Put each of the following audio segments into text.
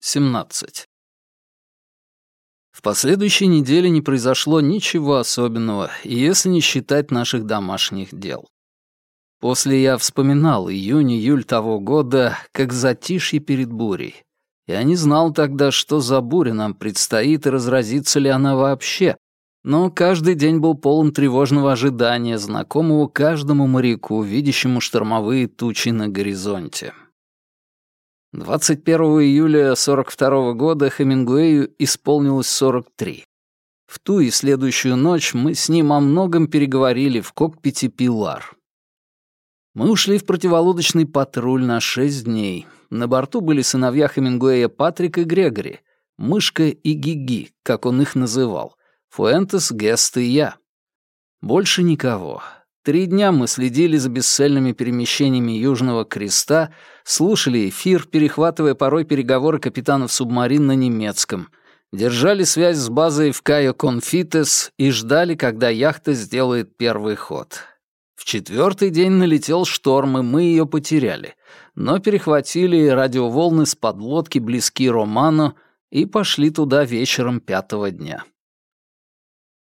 17. В последующей неделе не произошло ничего особенного, если не считать наших домашних дел. После я вспоминал июнь-июль того года, как затишье перед бурей. Я не знал тогда, что за буря нам предстоит и разразится ли она вообще, но каждый день был полон тревожного ожидания, знакомого каждому моряку, видящему штормовые тучи на горизонте. 21 июля 42 года Хемингуэю исполнилось 43. В ту и следующую ночь мы с ним о многом переговорили в кокпите «Пилар». Мы ушли в противолодочный патруль на шесть дней. На борту были сыновья Хемингуэя Патрик и Грегори, Мышка и Гиги, как он их называл, Фуэнтес, Гест и я. Больше никого. Три дня мы следили за бесцельными перемещениями Южного Креста, слушали эфир, перехватывая порой переговоры капитанов субмарин на немецком, держали связь с базой в Кайо Конфитес и ждали, когда яхта сделает первый ход. В четвертый день налетел шторм, и мы ее потеряли, но перехватили радиоволны с подлодки близки Романо и пошли туда вечером пятого дня.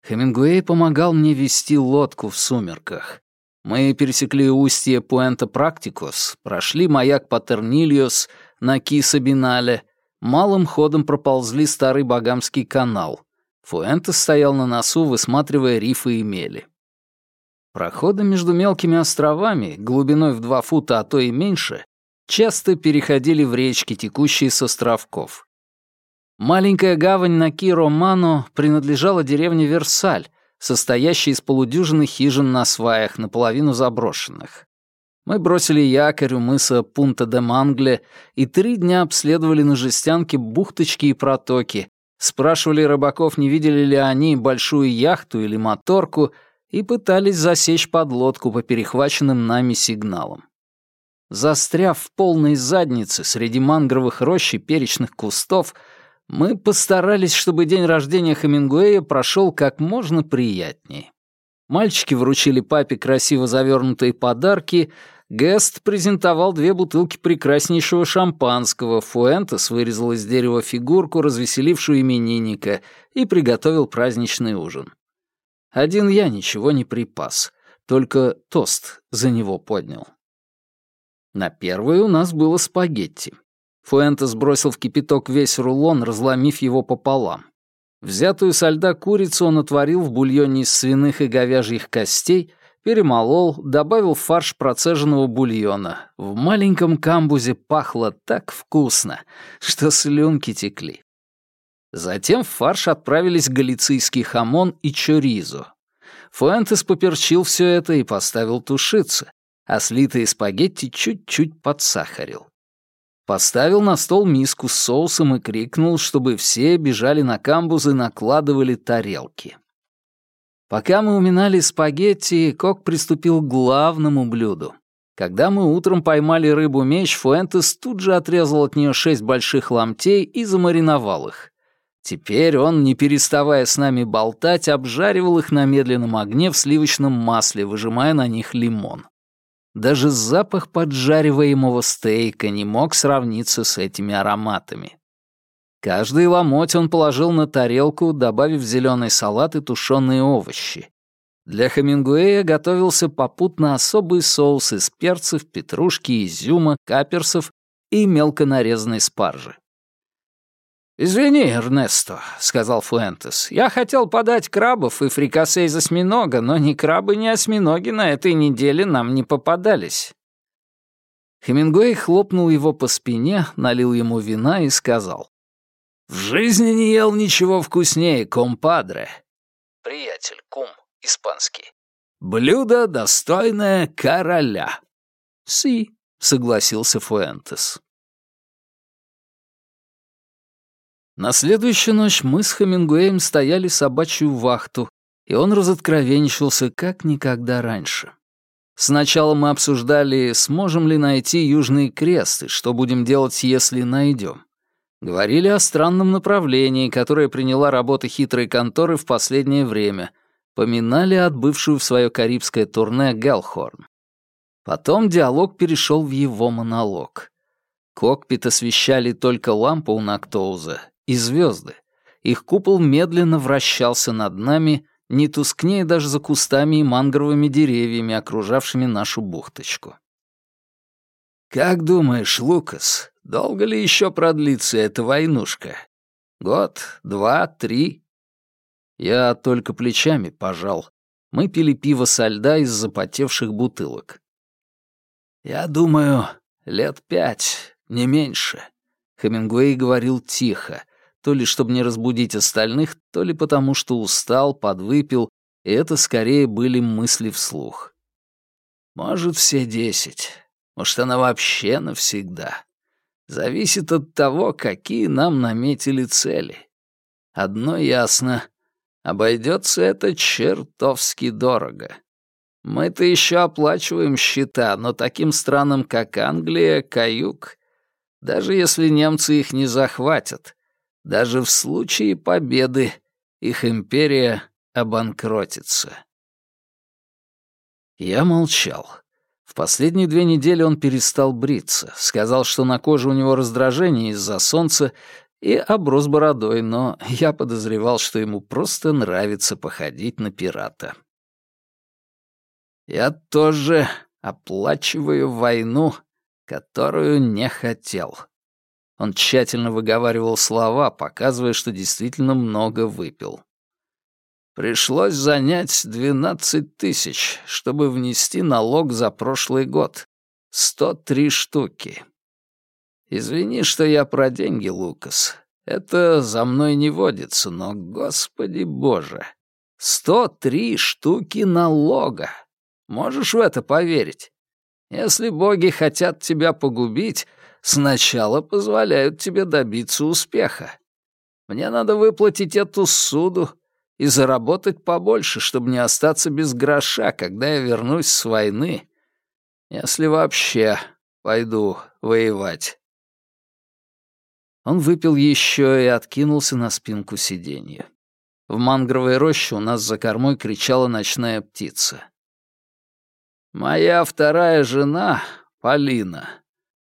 Хемингуэй помогал мне вести лодку в сумерках. Мы пересекли устье Пуэнто Практикус, прошли маяк Патернильос на Киса-Бинале, малым ходом проползли старый Багамский канал. Фуэнто стоял на носу, высматривая рифы и мели. Проходы между мелкими островами, глубиной в два фута, а то и меньше, часто переходили в речки, текущие с островков. Маленькая гавань на Киро-Мано принадлежала деревне Версаль, состоящей из полудюжины хижин на сваях, наполовину заброшенных. Мы бросили якорь у мыса Пунта-де-Мангле и три дня обследовали на жестянке бухточки и протоки, спрашивали рыбаков, не видели ли они большую яхту или моторку, и пытались засечь подлодку по перехваченным нами сигналам. Застряв в полной заднице среди мангровых рощ и перечных кустов, мы постарались, чтобы день рождения Хемингуэя прошел как можно приятнее. Мальчики вручили папе красиво завернутые подарки, Гест презентовал две бутылки прекраснейшего шампанского, Фуэнтес вырезал из дерева фигурку, развеселившую именинника, и приготовил праздничный ужин. Один я ничего не припас, только тост за него поднял. На первое у нас было спагетти. Фуэнтес бросил в кипяток весь рулон, разломив его пополам. Взятую со льда курицу он отварил в бульоне из свиных и говяжьих костей, перемолол, добавил фарш процеженного бульона. В маленьком камбузе пахло так вкусно, что слюнки текли. Затем в фарш отправились галицийский хамон и чоризо. Фуэнтес поперчил все это и поставил тушиться, а слитые спагетти чуть-чуть подсахарил. Поставил на стол миску с соусом и крикнул, чтобы все бежали на камбуз и накладывали тарелки. Пока мы уминали спагетти, Кок приступил к главному блюду. Когда мы утром поймали рыбу-меч, Фуэнтес тут же отрезал от нее шесть больших ломтей и замариновал их. Теперь он, не переставая с нами болтать, обжаривал их на медленном огне в сливочном масле, выжимая на них лимон. Даже запах поджариваемого стейка не мог сравниться с этими ароматами. Каждый ломоть он положил на тарелку, добавив зеленый салат и тушеные овощи. Для Хемингуэя готовился попутно особый соус из перцев, петрушки, изюма, каперсов и мелко нарезанной спаржи. «Извини, Эрнесто», — сказал Фуэнтес. «Я хотел подать крабов и фрикасе из осьминога, но ни крабы, ни осьминоги на этой неделе нам не попадались». Хемингуэй хлопнул его по спине, налил ему вина и сказал. «В жизни не ел ничего вкуснее, компадре». «Приятель, кум, испанский». «Блюдо, достойное короля». «Си», — согласился Фуэнтес. На следующую ночь мы с Хемингуэем стояли собачью вахту, и он разоткровенничался как никогда раньше. Сначала мы обсуждали, сможем ли найти Южный Крест и что будем делать, если найдем. Говорили о странном направлении, которое приняла работа хитрой конторы в последнее время. Поминали отбывшую в свое карибское турне Гелхорн. Потом диалог перешел в его монолог. Кокпит освещали только лампа у Нактоуза и звезды. Их купол медленно вращался над нами, не тускнее даже за кустами и мангровыми деревьями, окружавшими нашу бухточку. «Как думаешь, Лукас, долго ли еще продлится эта войнушка? Год, два, три?» Я только плечами пожал. Мы пили пиво со льда из запотевших бутылок. «Я думаю, лет пять, не меньше», — Хемингуэй говорил тихо, то ли чтобы не разбудить остальных, то ли потому что устал, подвыпил, и это скорее были мысли вслух. «Может, все десять. Может, она вообще навсегда. Зависит от того, какие нам наметили цели. Одно ясно. Обойдется это чертовски дорого. Мы-то еще оплачиваем счета, но таким странам, как Англия, каюк. Даже если немцы их не захватят, даже в случае победы их империя обанкротится. Я молчал. В последние две недели он перестал бриться, сказал, что на коже у него раздражение из-за солнца, и оброс бородой, но я подозревал, что ему просто нравится походить на пирата. Я тоже оплачиваю войну, которую не хотел. Он тщательно выговаривал слова, показывая, что действительно много выпил. Пришлось занять 12 тысяч, чтобы внести налог за прошлый год. 103 штуки. Извини, что я про деньги, Лукас. Это за мной не водится, но, господи боже, 103 штуки налога. Можешь в это поверить? Если боги хотят тебя погубить, сначала позволяют тебе добиться успеха. Мне надо выплатить эту суду, и заработать побольше, чтобы не остаться без гроша, когда я вернусь с войны, если вообще пойду воевать. Он выпил еще и откинулся на спинку сиденья. В мангровой роще у нас за кормой кричала ночная птица. «Моя вторая жена, Полина,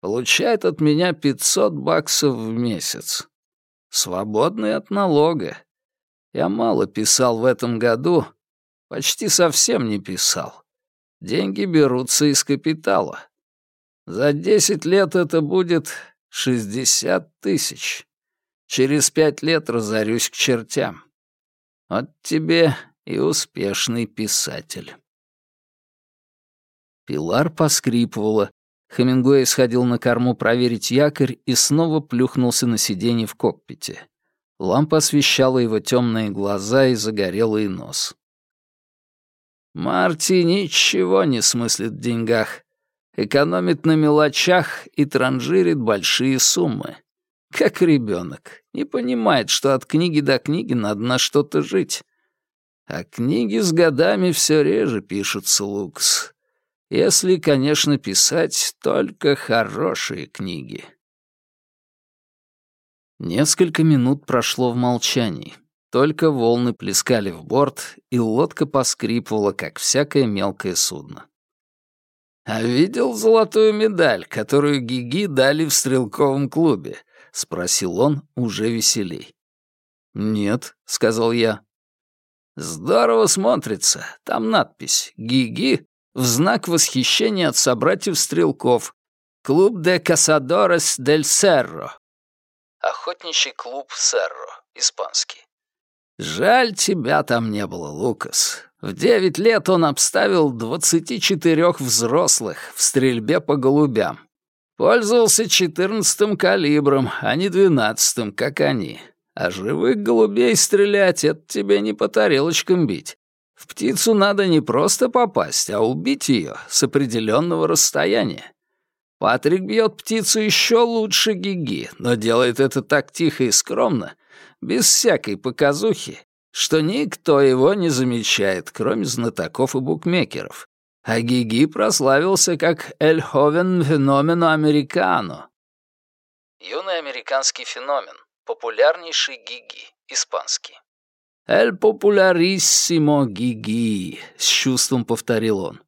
получает от меня 500 баксов в месяц. Свободный от налога. Я мало писал в этом году, почти совсем не писал. Деньги берутся из капитала. За десять лет это будет шестьдесят тысяч. Через пять лет разорюсь к чертям. Вот тебе и успешный писатель. Пилар поскрипывала. Хемингуэй сходил на корму проверить якорь и снова плюхнулся на сиденье в кокпите. Лампа освещала его темные глаза и загорелый нос. Марти ничего не смыслит в деньгах. Экономит на мелочах и транжирит большие суммы. Как ребенок. Не понимает, что от книги до книги надо на что-то жить. А книги с годами все реже пишутся, Лукс. Если, конечно, писать только хорошие книги. Несколько минут прошло в молчании. Только волны плескали в борт, и лодка поскрипывала, как всякое мелкое судно. «А видел золотую медаль, которую Гиги дали в стрелковом клубе?» — спросил он уже веселей. «Нет», — сказал я. «Здорово смотрится. Там надпись «Гиги» в знак восхищения от собратьев-стрелков. Клуб де Касадорес дель Серро. Охотничий клуб Серро, испанский. Жаль, тебя там не было, Лукас. В девять лет он обставил двадцати четырех взрослых в стрельбе по голубям. Пользовался четырнадцатым калибром, а не двенадцатым, как они. А живых голубей стрелять — это тебе не по тарелочкам бить. В птицу надо не просто попасть, а убить ее с определенного расстояния. Патрик бьет птицу еще лучше Гиги, но делает это так тихо и скромно, без всякой показухи, что никто его не замечает, кроме знатоков и букмекеров. А Гиги прославился как «Эль Ховен феномено американо». Юный американский феномен, популярнейший Гиги, испанский. «Эль популяриссимо Гиги», — с чувством повторил он.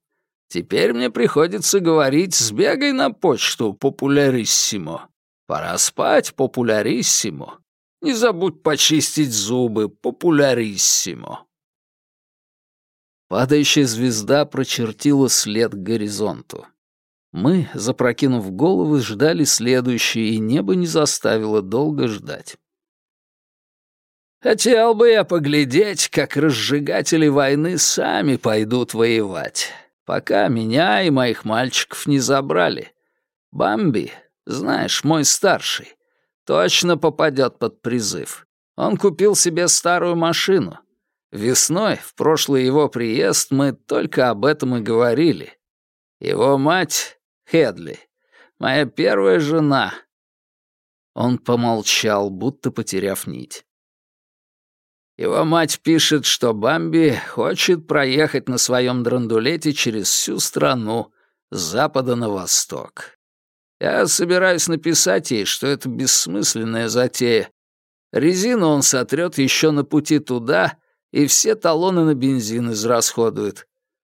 Теперь мне приходится говорить «сбегай на почту, популяриссимо». Пора спать, популяриссимо. Не забудь почистить зубы, популяриссимо. Падающая звезда прочертила след к горизонту. Мы, запрокинув головы, ждали следующее, и небо не заставило долго ждать. Хотел бы я поглядеть, как разжигатели войны сами пойдут воевать, пока меня и моих мальчиков не забрали. Бамби, знаешь, мой старший, точно попадет под призыв. Он купил себе старую машину. Весной, в прошлый его приезд, мы только об этом и говорили. Его мать Хедли. Моя первая жена». Он помолчал, будто потеряв нить. Его мать пишет, что Бамби хочет проехать на своем драндулете через всю страну, с запада на восток. Я собираюсь написать ей, что это бессмысленная затея. Резину он сотрет еще на пути туда, и все талоны на бензин израсходует.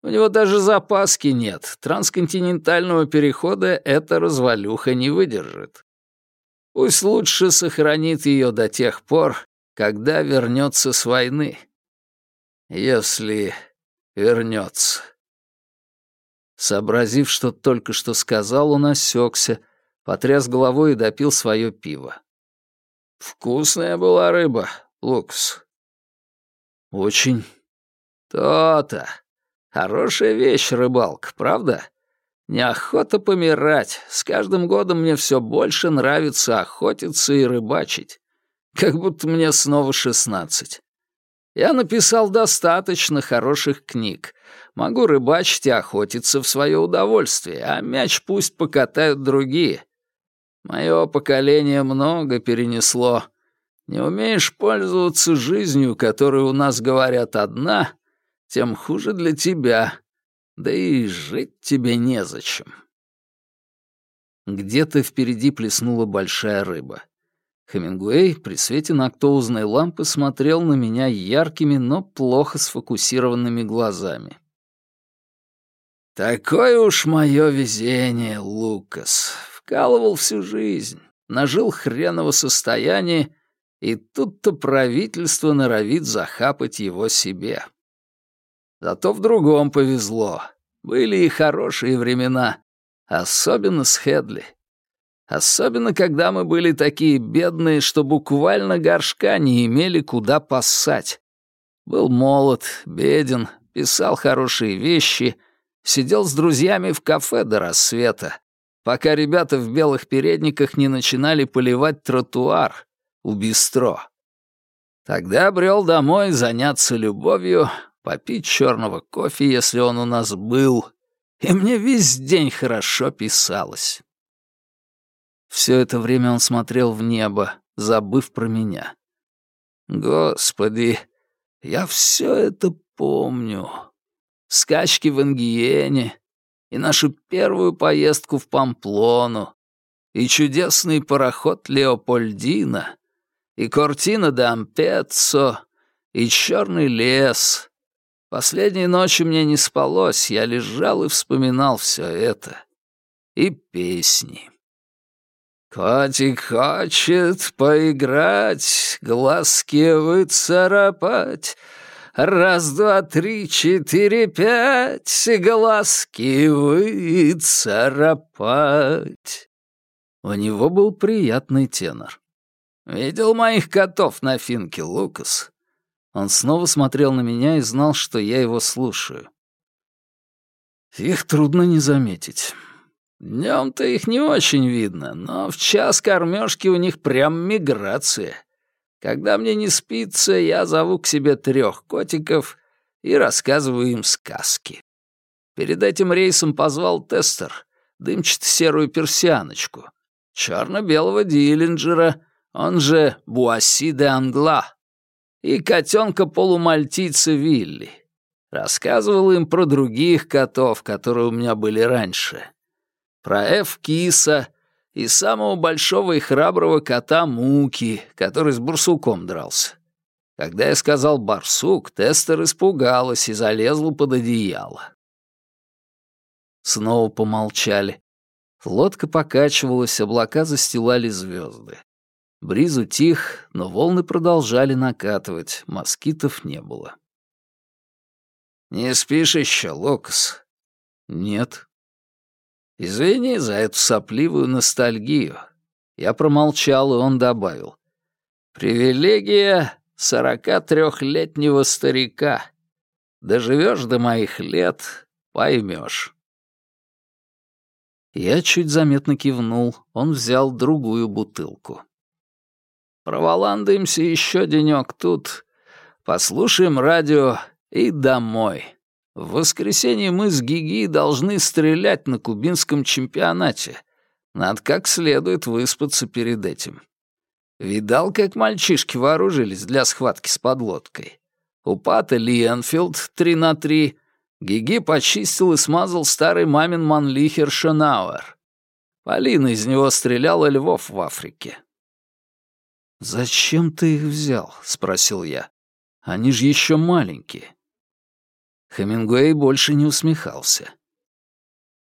У него даже запаски нет. Трансконтинентального перехода эта развалюха не выдержит. Пусть лучше сохранит ее до тех пор, когда вернется с войны. Если вернется. Сообразив, что только что сказал, он осекся, потряс головой и допил свое пиво. «Вкусная была рыба, Лукс». «Очень». «То-то. Хорошая вещь, рыбалка, правда? Неохота помирать. С каждым годом мне все больше нравится охотиться и рыбачить. Как будто мне снова шестнадцать. Я написал достаточно хороших книг. Могу рыбачить и охотиться в свое удовольствие, а мяч пусть покатают другие. Мое поколение много перенесло. Не умеешь пользоваться жизнью, которая у нас, говорят, одна, тем хуже для тебя. Да и жить тебе незачем. Где-то впереди плеснула большая рыба. Хемингуэй при свете нактоузной лампы смотрел на меня яркими, но плохо сфокусированными глазами. «Такое уж мое везение, Лукас. Вкалывал всю жизнь, нажил хреново состояние, и тут-то правительство норовит захапать его себе. Зато в другом повезло. Были и хорошие времена. Особенно с Хедли. Особенно, когда мы были такие бедные, что буквально горшка не имели куда поссать. Был молод, беден, писал хорошие вещи, сидел с друзьями в кафе до рассвета, пока ребята в белых передниках не начинали поливать тротуар у бистро. Тогда брел домой заняться любовью, попить черного кофе, если он у нас был, и мне весь день хорошо писалось. Все это время он смотрел в небо, забыв про меня. Господи, я все это помню. Скачки в Ангиене, и нашу первую поездку в Памплону, и чудесный пароход Леопольдина, и Кортина де и черный лес, Последней ночью мне не спалось, я лежал и вспоминал все это. И песни. Котик хочет поиграть, глазки выцарапать. Раз, два, три, четыре, пять, глазки выцарапать. У него был приятный тенор. Видел моих котов на финке, Лукас? Он снова смотрел на меня и знал, что я его слушаю. Их трудно не заметить. Днем-то их не очень видно, но в час кормежки у них прям миграция. Когда мне не спится, я зову к себе трех котиков и рассказываю им сказки. Перед этим рейсом позвал тестер, дымчато-серую персианочку, черно-белого диллинджера, он же Буасси де Англа, и котенка-полумальтийца Вилли. Рассказывал им про других котов, которые у меня были раньше. Про Эф Киса и самого большого и храброго кота Муки, который с барсуком дрался. Когда я сказал «барсук», тестер испугалась и залезла под одеяло. Снова помолчали. Лодка покачивалась, облака застилали звезды. Бриз утих, но волны продолжали накатывать, москитов не было. «Не спишь еще, Лукас?» «Нет». «Извини за эту сопливую ностальгию». Я промолчал, и он добавил. «Привилегия сорока трехлетнего старика. Доживешь до моих лет, поймешь». Я чуть заметно кивнул, он взял другую бутылку. Проволандаемся еще денек тут, послушаем радио и домой. В воскресенье мы с Гиги должны стрелять на кубинском чемпионате. Надо как следует выспаться перед этим. Видал, как мальчишки вооружились для схватки с подлодкой? У Пата Лиенфилд 3 на 3. Гиги почистил и смазал старый мамин манлихер Шенауэр. Полина из него стреляла львов в Африке. «Зачем ты их взял?» — спросил я. «Они же еще маленькие». Хемингуэй больше не усмехался.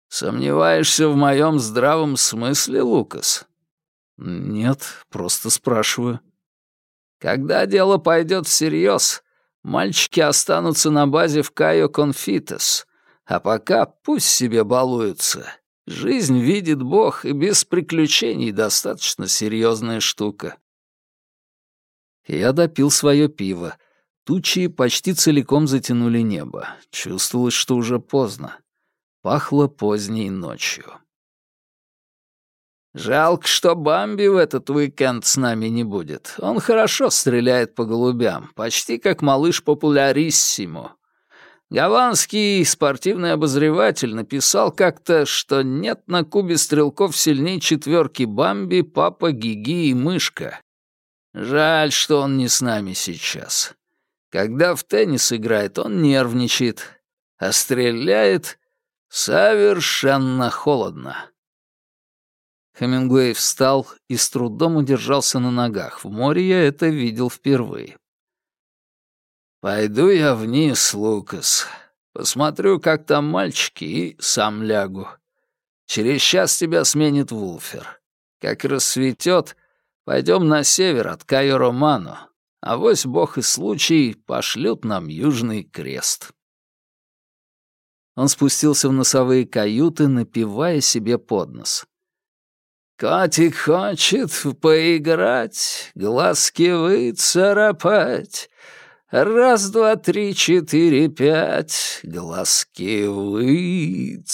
«Сомневаешься в моем здравом смысле, Лукас?» «Нет, просто спрашиваю». «Когда дело пойдет всерьез, мальчики останутся на базе в Кайо Конфитес, а пока пусть себе балуются. Жизнь видит Бог, и без приключений достаточно серьезная штука». Я допил свое пиво. Тучи почти целиком затянули небо. Чувствовалось, что уже поздно. Пахло поздней ночью. «Жалко, что Бамби в этот уикенд с нами не будет. Он хорошо стреляет по голубям, почти как малыш Популяриссимо. Гаванский спортивный обозреватель написал как-то, что нет на Кубе стрелков сильней четверки Бамби, Папа, Гиги и Мышка. Жаль, что он не с нами сейчас. Когда в теннис играет, он нервничает, а стреляет совершенно холодно. Хемингуэй встал и с трудом удержался на ногах. В море я это видел впервые. «Пойду я вниз, Лукас. Посмотрю, как там мальчики, и сам лягу. Через час тебя сменит Вулфер. Как рассветет, Пойдем на север от Кайо-Романо, а вось бог и случай пошлют нам Южный Крест». Он спустился в носовые каюты, напивая себе под нос. «Котик хочет поиграть, глазки выцарапать. Раз, два, три, четыре, пять, глазки выцарапать».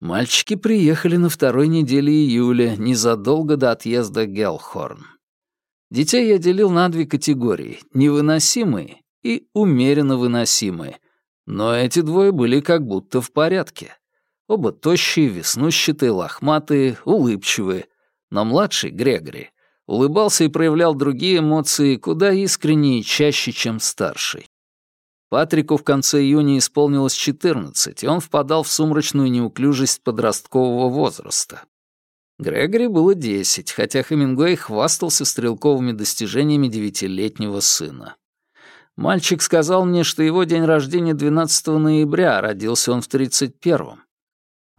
Мальчики приехали на второй неделе июля, незадолго до отъезда Гелхорн. Детей я делил на две категории — невыносимые и умеренно выносимые. Но эти двое были как будто в порядке. Оба тощие, веснущатые, лохматые, улыбчивые. Но младший, Грегори, улыбался и проявлял другие эмоции куда искреннее и чаще, чем старший. Патрику в конце июня исполнилось 14, и он впадал в сумрачную неуклюжесть подросткового возраста. Грегори было 10, хотя Хемингуэй хвастался стрелковыми достижениями девятилетнего сына. Мальчик сказал мне, что его день рождения 12 ноября, а родился он в 31-м.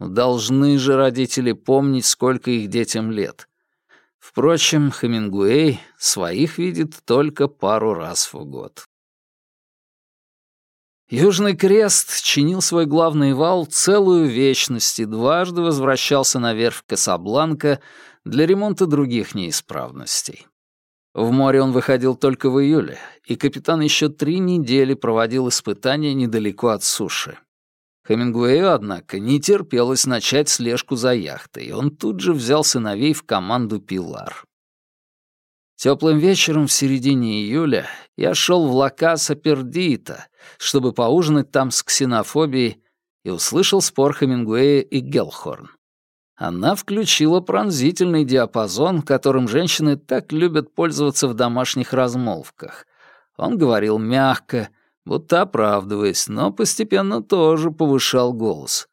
Должны же родители помнить, сколько их детям лет. Впрочем, Хемингуэй своих видит только пару раз в год. Южный Крест чинил свой главный вал целую вечность и дважды возвращался наверх Касабланка для ремонта других неисправностей. В море он выходил только в июле, и капитан еще три недели проводил испытания недалеко от суши. Хемингуэю, однако, не терпелось начать слежку за яхтой, и он тут же взял сыновей в команду «Пилар». Теплым вечером в середине июля я шел в Лакаса Пердита, чтобы поужинать там с ксенофобией, и услышал спор Хемингуэя и Гелхорн. Она включила пронзительный диапазон, которым женщины так любят пользоваться в домашних размолвках. Он говорил мягко, будто оправдываясь, но постепенно тоже повышал голос.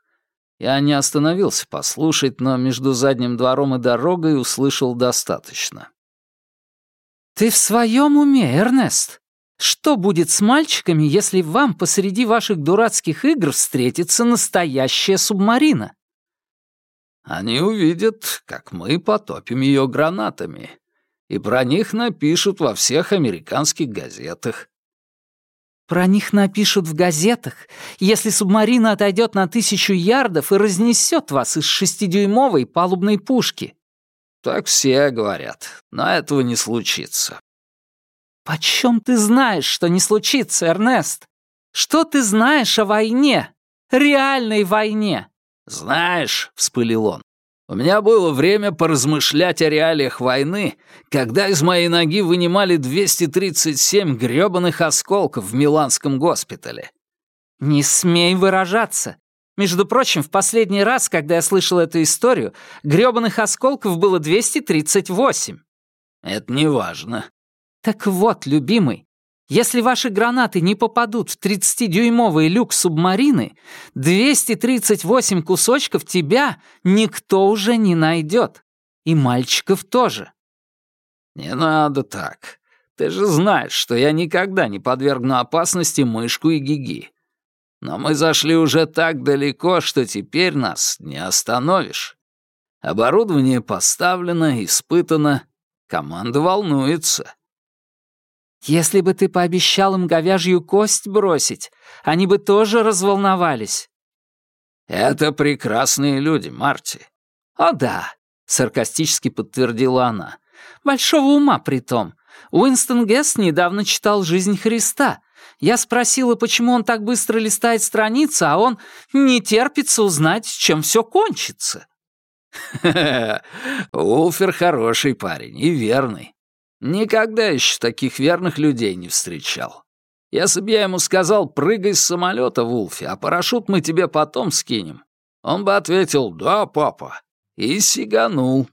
Я не остановился послушать, но между задним двором и дорогой услышал достаточно. «Ты в своем уме, Эрнест? Что будет с мальчиками, если вам посреди ваших дурацких игр встретится настоящая субмарина? Они увидят, как мы потопим ее гранатами. И про них напишут во всех американских газетах. Про них напишут в газетах, если субмарина отойдет на тысячу ярдов и разнесет вас из шестидюймовой палубной пушки. Так все говорят, но этого не случится. «Почем ты знаешь, что не случится, Эрнест? Что ты знаешь о войне? Реальной войне?» «Знаешь», — вспылил он, — «у меня было время поразмышлять о реалиях войны, когда из моей ноги вынимали 237 грёбаных осколков в Миланском госпитале». «Не смей выражаться. Между прочим, в последний раз, когда я слышал эту историю, грёбаных осколков было 238». «Это не важно. Так вот, любимый, если ваши гранаты не попадут в 30-дюймовый люк субмарины, 238 кусочков тебя никто уже не найдет. И мальчиков тоже. Не надо так. Ты же знаешь, что я никогда не подвергну опасности мышку и гиги. Но мы зашли уже так далеко, что теперь нас не остановишь. Оборудование поставлено, испытано. Команда волнуется. Если бы ты пообещал им говяжью кость бросить, они бы тоже разволновались». «Это прекрасные люди, Марти». «О да», — саркастически подтвердила она. «Большого ума при том. Уинстон Гесс недавно читал «Жизнь Христа». Я спросила, почему он так быстро листает страницы, а он не терпится узнать, чем все кончится. Улфер хороший парень и верный. Никогда еще таких верных людей не встречал. Если бы я ему сказал, прыгай с самолета, Вулфи, а парашют мы тебе потом скинем, он бы ответил «Да, папа», и сиганул.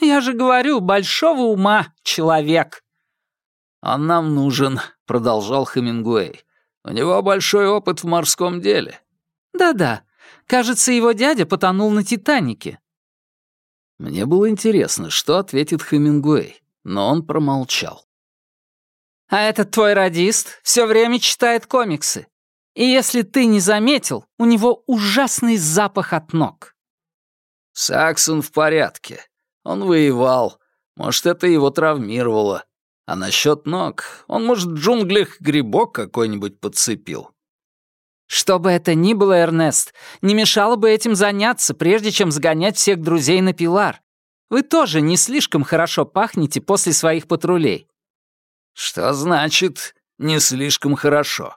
«Я же говорю, большого ума человек». «Он нам нужен», — продолжал Хемингуэй. «У него большой опыт в морском деле». «Да-да. Кажется, его дядя потонул на «Титанике». Мне было интересно, что ответит Хемингуэй но он промолчал. «А этот твой радист все время читает комиксы. И если ты не заметил, у него ужасный запах от ног». «Саксон в порядке. Он воевал. Может, это его травмировало. А насчет ног, он, может, в джунглях грибок какой-нибудь подцепил». «Что бы это ни было, Эрнест, не мешало бы этим заняться, прежде чем сгонять всех друзей на Пилар. Вы тоже не слишком хорошо пахнете после своих патрулей». «Что значит «не слишком хорошо»?»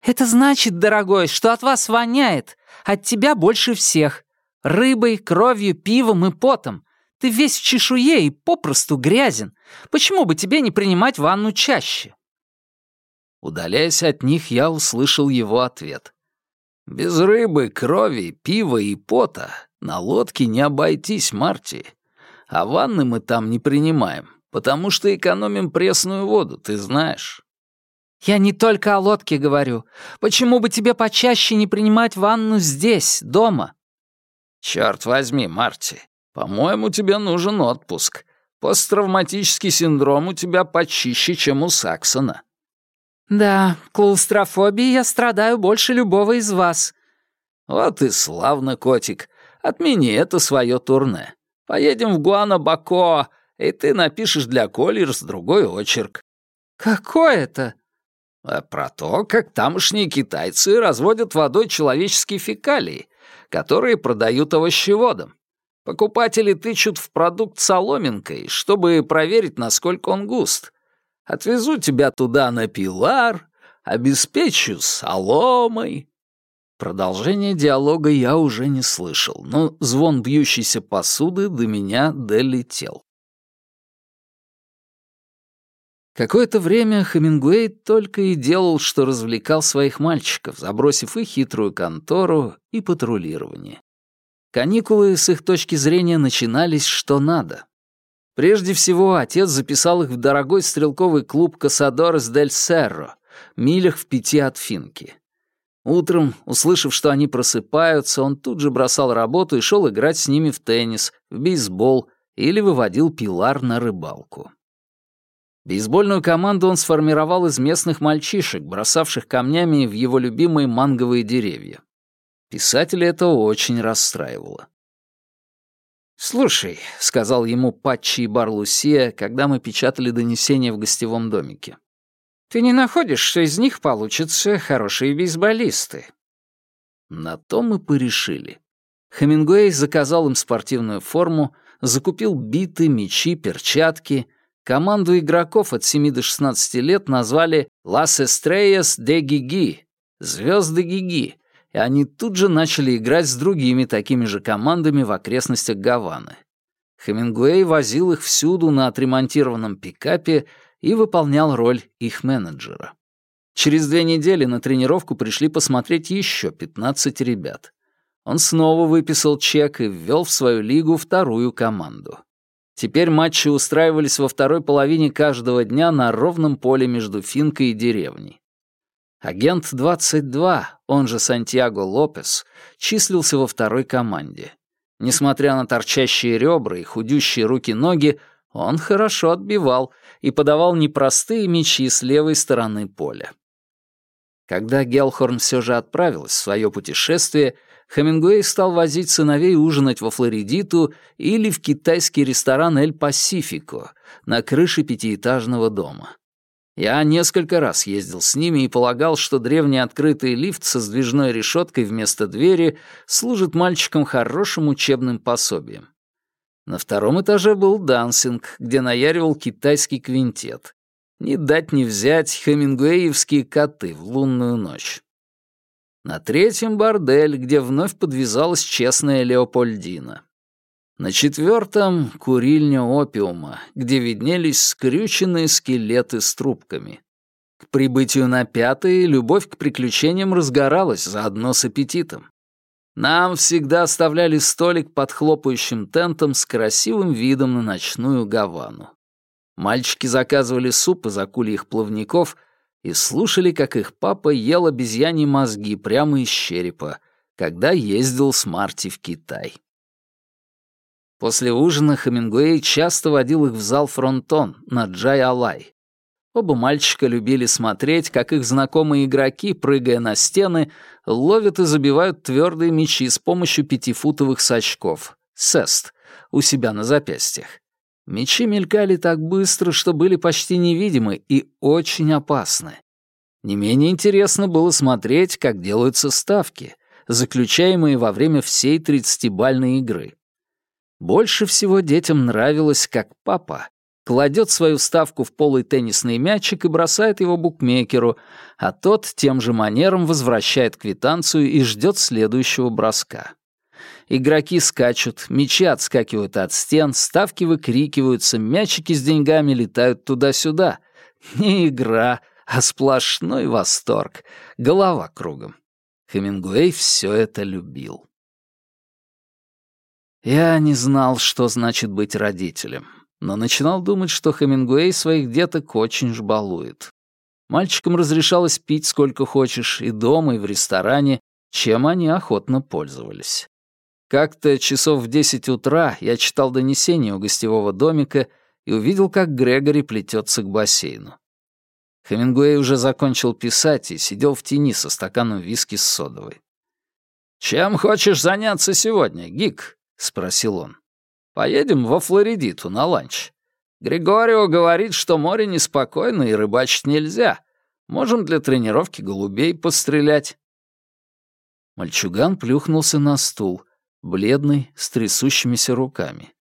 «Это значит, дорогой, что от вас воняет. От тебя больше всех. Рыбой, кровью, пивом и потом. Ты весь в чешуе и попросту грязен. Почему бы тебе не принимать ванну чаще?» Удаляясь от них, я услышал его ответ. «Без рыбы, крови, пива и пота на лодке не обойтись, Марти. А ванны мы там не принимаем, потому что экономим пресную воду, ты знаешь». «Я не только о лодке говорю. Почему бы тебе почаще не принимать ванну здесь, дома?» «Чёрт возьми, Марти, по-моему, тебе нужен отпуск. Посттравматический синдром у тебя почище, чем у Саксона». «Да, клаустрофобией я страдаю больше любого из вас». «Вот и славно, котик. Отмени это свое турне. Поедем в Гуана-Бако, и ты напишешь для Коллерс другой очерк». «Какой это?» а «Про то, как тамошние китайцы разводят водой человеческие фекалии, которые продают овощеводам. Покупатели тычут в продукт соломинкой, чтобы проверить, насколько он густ. Отвезу тебя туда на пилар, обеспечу соломой». Продолжение диалога я уже не слышал, но звон бьющейся посуды до меня долетел. Какое-то время Хемингуэй только и делал, что развлекал своих мальчиков, забросив и хитрую контору, и патрулирование. Каникулы, с их точки зрения, начинались что надо. Прежде всего, отец записал их в дорогой стрелковый клуб «Касадорес дель Серро», милях в пяти от Финки. Утром, услышав, что они просыпаются, он тут же бросал работу и шел играть с ними в теннис, в бейсбол или выводил пилар на рыбалку. Бейсбольную команду он сформировал из местных мальчишек, бросавших камнями в его любимые манговые деревья. Писателя это очень расстраивало. «Слушай», — сказал ему Патчи и Барлусия, когда мы печатали донесение в гостевом домике, «ты не находишь, что из них получатся хорошие бейсболисты?» На то мы порешили. Хемингуэй заказал им спортивную форму, закупил биты, мечи, перчатки. Команду игроков от 7 до 16 лет назвали «Las Estrellas de Gigi» — «Звезды Гиги», и они тут же начали играть с другими такими же командами в окрестностях Гаваны. Хемингуэй возил их всюду на отремонтированном пикапе и выполнял роль их менеджера. Через две недели на тренировку пришли посмотреть еще 15 ребят. Он снова выписал чек и ввел в свою лигу вторую команду. Теперь матчи устраивались во второй половине каждого дня на ровном поле между Финкой и деревней. Агент 22, он же Сантьяго Лопес, числился во второй команде. Несмотря на торчащие ребра и худющие руки-ноги, он хорошо отбивал и подавал непростые мячи с левой стороны поля. Когда Гелхорн все же отправилась в свое путешествие, Хемингуэй стал возить сыновей ужинать во Флоридиту или в китайский ресторан «Эль Пасифико» на крыше пятиэтажного дома. Я несколько раз ездил с ними и полагал, что древний открытый лифт со сдвижной решеткой вместо двери служит мальчикам хорошим учебным пособием. На втором этаже был дансинг, где наяривал китайский квинтет. Не дать не взять хемингуэевские коты в лунную ночь. На третьем — бордель, где вновь подвязалась честная Леопольдина. На четвертом — курильня опиума, где виднелись скрюченные скелеты с трубками. К прибытию на пятый любовь к приключениям разгоралась заодно с аппетитом. Нам всегда оставляли столик под хлопающим тентом с красивым видом на ночную Гавану. Мальчики заказывали суп из акульих плавников и слушали, как их папа ел обезьяньи мозги прямо из черепа, когда ездил с Марти в Китай. После ужина Хемингуэй часто водил их в зал фронтон на Джай-Алай. Оба мальчика любили смотреть, как их знакомые игроки, прыгая на стены, ловят и забивают твердые мячи с помощью пятифутовых сачков, сест, у себя на запястьях. Мечи мелькали так быстро, что были почти невидимы и очень опасны. Не менее интересно было смотреть, как делаются ставки, заключаемые во время всей тридцатибальной игры. Больше всего детям нравилось, как папа кладет свою ставку в полый теннисный мячик и бросает его букмекеру, а тот тем же манером возвращает квитанцию и ждет следующего броска. Игроки скачут, мячи отскакивают от стен, ставки выкрикиваются, мячики с деньгами летают туда-сюда. Не игра, а сплошной восторг. Голова кругом. Хемингуэй все это любил. Я не знал, что значит быть родителем, но начинал думать, что Хемингуэй своих деток очень ж балует. Мальчикам разрешалось пить сколько хочешь и дома, и в ресторане, чем они охотно пользовались. Как-то часов в десять утра я читал донесение у гостевого домика и увидел, как Грегори плетется к бассейну. Хемингуэй уже закончил писать и сидел в тени со стаканом виски с содовой. «Чем хочешь заняться сегодня, Гик?» — спросил он. «Поедем во Флоридиту на ланч. Григорио говорит, что море неспокойно и рыбачить нельзя. Можем для тренировки голубей пострелять». Мальчуган плюхнулся на стул — бледный, с трясущимися руками.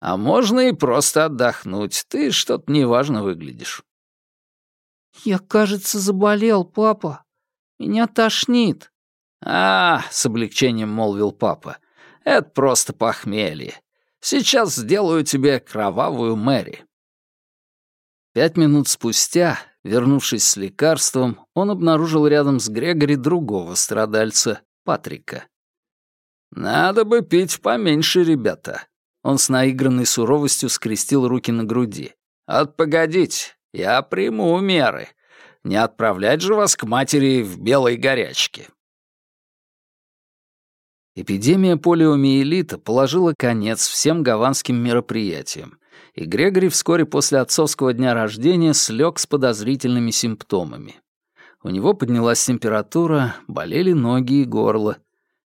«А можно и просто отдохнуть. Ты что-то неважно выглядишь». «Я, кажется, заболел, папа. Меня тошнит». «А, — с облегчением молвил папа, — это просто похмелье. Сейчас сделаю тебе кровавую Мэри». Пять минут спустя, вернувшись с лекарством, он обнаружил рядом с Грегори другого страдальца, Патрика. «Надо бы пить поменьше, ребята». Он с наигранной суровостью скрестил руки на груди. «От погодите, я приму меры. Не отправлять же вас к матери в белой горячке». Эпидемия полиомиелита положила конец всем гаванским мероприятиям, и Грегори вскоре после отцовского дня рождения слег с подозрительными симптомами. У него поднялась температура, болели ноги и горло.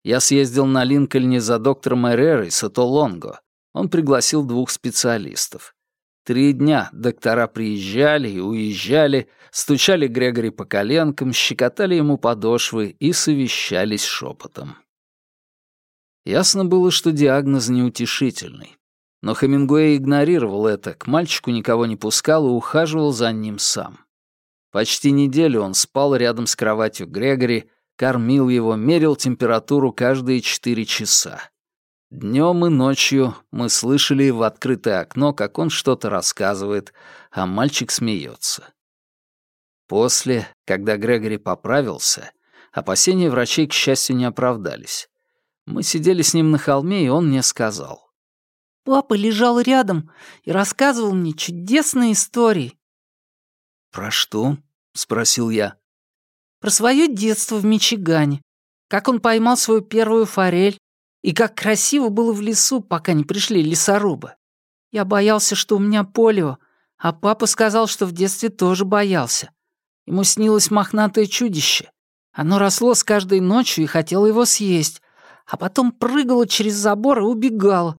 Я съездил на Линкольне за доктором Эрерой Сатолонго. Он пригласил двух специалистов. Три дня доктора приезжали и уезжали, стучали Грегори по коленкам, щекотали ему подошвы и совещались шепотом. Ясно было, что диагноз неутешительный. Но Хемингуэй игнорировал это, к мальчику никого не пускал и ухаживал за ним сам. Почти неделю он спал рядом с кроватью Грегори, кормил его, мерил температуру каждые четыре часа. Днем и ночью мы слышали в открытое окно, как он что-то рассказывает, а мальчик смеется. После, когда Грегори поправился, опасения врачей, к счастью, не оправдались. Мы сидели с ним на холме, и он мне сказал. «Папа лежал рядом и рассказывал мне чудесные истории». «Про что?» — спросил я. «Про свое детство в Мичигане, как он поймал свою первую форель, и как красиво было в лесу, пока не пришли лесорубы. Я боялся, что у меня полио, а папа сказал, что в детстве тоже боялся. Ему снилось мохнатое чудище. Оно росло с каждой ночью и хотело его съесть, а потом прыгало через забор и убегало.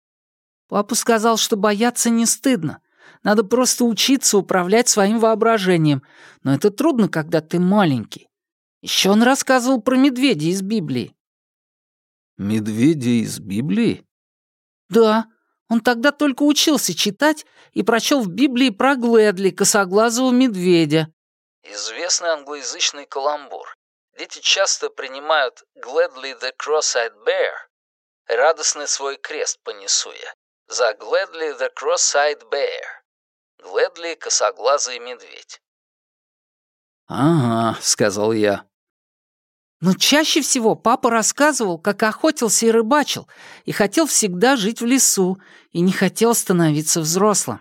Папа сказал, что бояться не стыдно. Надо просто учиться управлять своим воображением, но это трудно, когда ты маленький. Еще он рассказывал про медведя из Библии. Медведя из Библии? Да, он тогда только учился читать и прочел в Библии про Глэдли, косоглазого медведя. Известный англоязычный каламбур. Дети часто принимают «Gladly the cross-eyed bear» — «Радостный свой крест понесу я» за «Gladly the cross-eyed bear» — «Gladly косоглазый медведь». «Ага», — сказал я. Но чаще всего папа рассказывал, как охотился и рыбачил, и хотел всегда жить в лесу, и не хотел становиться взрослым.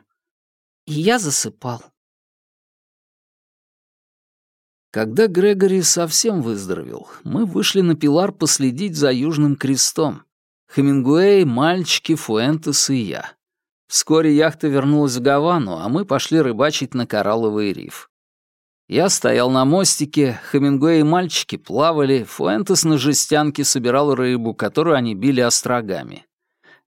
И я засыпал. Когда Грегори совсем выздоровел, мы вышли на Пилар последить за Южным крестом. Хемингуэй, мальчики, Фуэнтес и я. Вскоре яхта вернулась в Гавану, а мы пошли рыбачить на Коралловый риф. Я стоял на мостике, Хемингуэй и мальчики плавали, Фуэнтес на жестянке собирал рыбу, которую они били острогами.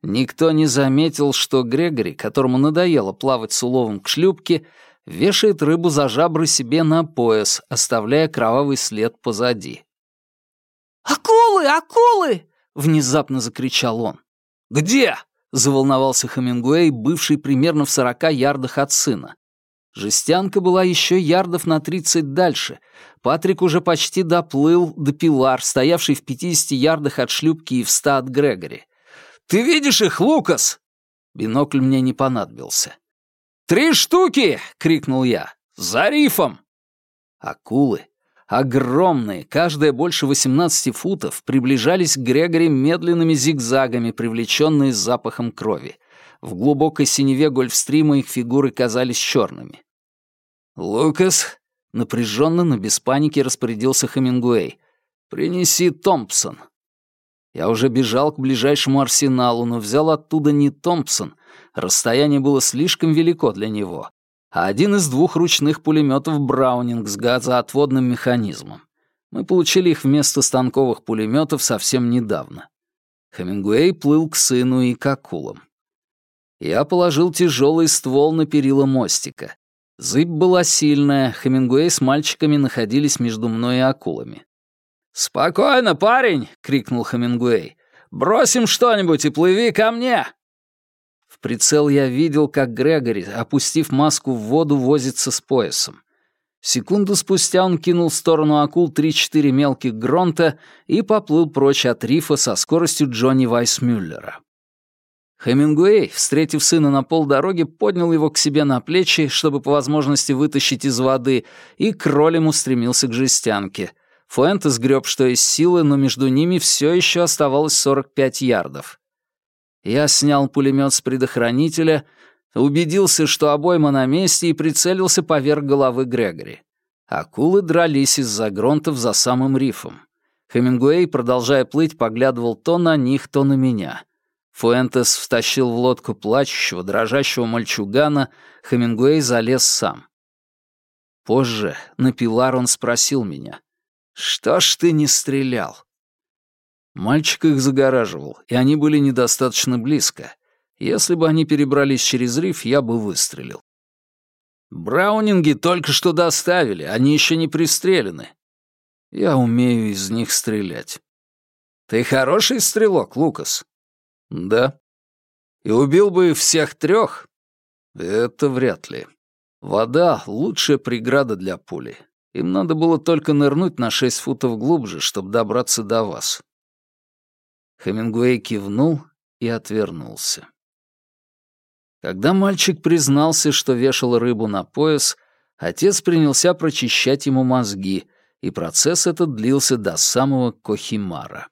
Никто не заметил, что Грегори, которому надоело плавать с уловом к шлюпке, вешает рыбу за жабры себе на пояс, оставляя кровавый след позади. «Акулы! Акулы!» — внезапно закричал он. «Где?» — заволновался Хемингуэй, бывший примерно в сорока ярдах от сына. Жестянка была еще ярдов на тридцать дальше. Патрик уже почти доплыл до Пилар, стоявший в пятидесяти ярдах от шлюпки и в ста от Грегори. «Ты видишь их, Лукас?» Бинокль мне не понадобился. «Три штуки!» — крикнул я. «За рифом!» Акулы, огромные, каждая больше восемнадцати футов, приближались к Грегори медленными зигзагами, привлеченные запахом крови. В глубокой синеве гольфстрима их фигуры казались черными. «Лукас», — напряженно, но без паники распорядился Хемингуэй, — «принеси Томпсон». Я уже бежал к ближайшему арсеналу, но взял оттуда не Томпсон, расстояние было слишком велико для него, а один из двух ручных пулеметов Браунинг с газоотводным механизмом. Мы получили их вместо станковых пулеметов совсем недавно. Хемингуэй плыл к сыну и к акулам. Я положил тяжелый ствол на перила мостика. Зыбь была сильная, Хемингуэй с мальчиками находились между мной и акулами. «Спокойно, парень!» — крикнул Хемингуэй. «Бросим что-нибудь и плыви ко мне!» В прицел я видел, как Грегори, опустив маску в воду, возится с поясом. Секунду спустя он кинул в сторону акул три-четыре мелких гронта и поплыл прочь от рифа со скоростью Джонни Вайсмюллера. Хемингуэй, встретив сына на полдороги, поднял его к себе на плечи, чтобы по возможности вытащить из воды, и кролем устремился к жестянке. Фуэнтес греб что из силы, но между ними все еще оставалось 45 ярдов. Я снял пулемет с предохранителя, убедился, что обойма на месте, и прицелился поверх головы Грегори. Акулы дрались из-за гронтов за самым рифом. Хемингуэй, продолжая плыть, поглядывал то на них, то на меня — Фуэнтес втащил в лодку плачущего, дрожащего мальчугана, Хемингуэй залез сам. Позже на Пилар он спросил меня, «Что ж ты не стрелял?» Мальчик их загораживал, и они были недостаточно близко. Если бы они перебрались через риф, я бы выстрелил. «Браунинги только что доставили, они еще не пристрелены». «Я умею из них стрелять». «Ты хороший стрелок, Лукас?» «Да». «И убил бы всех трех?» «Это вряд ли. Вода — лучшая преграда для пули. Им надо было только нырнуть на шесть футов глубже, чтобы добраться до вас». Хемингуэй кивнул и отвернулся. Когда мальчик признался, что вешал рыбу на пояс, отец принялся прочищать ему мозги, и процесс этот длился до самого Кохимара.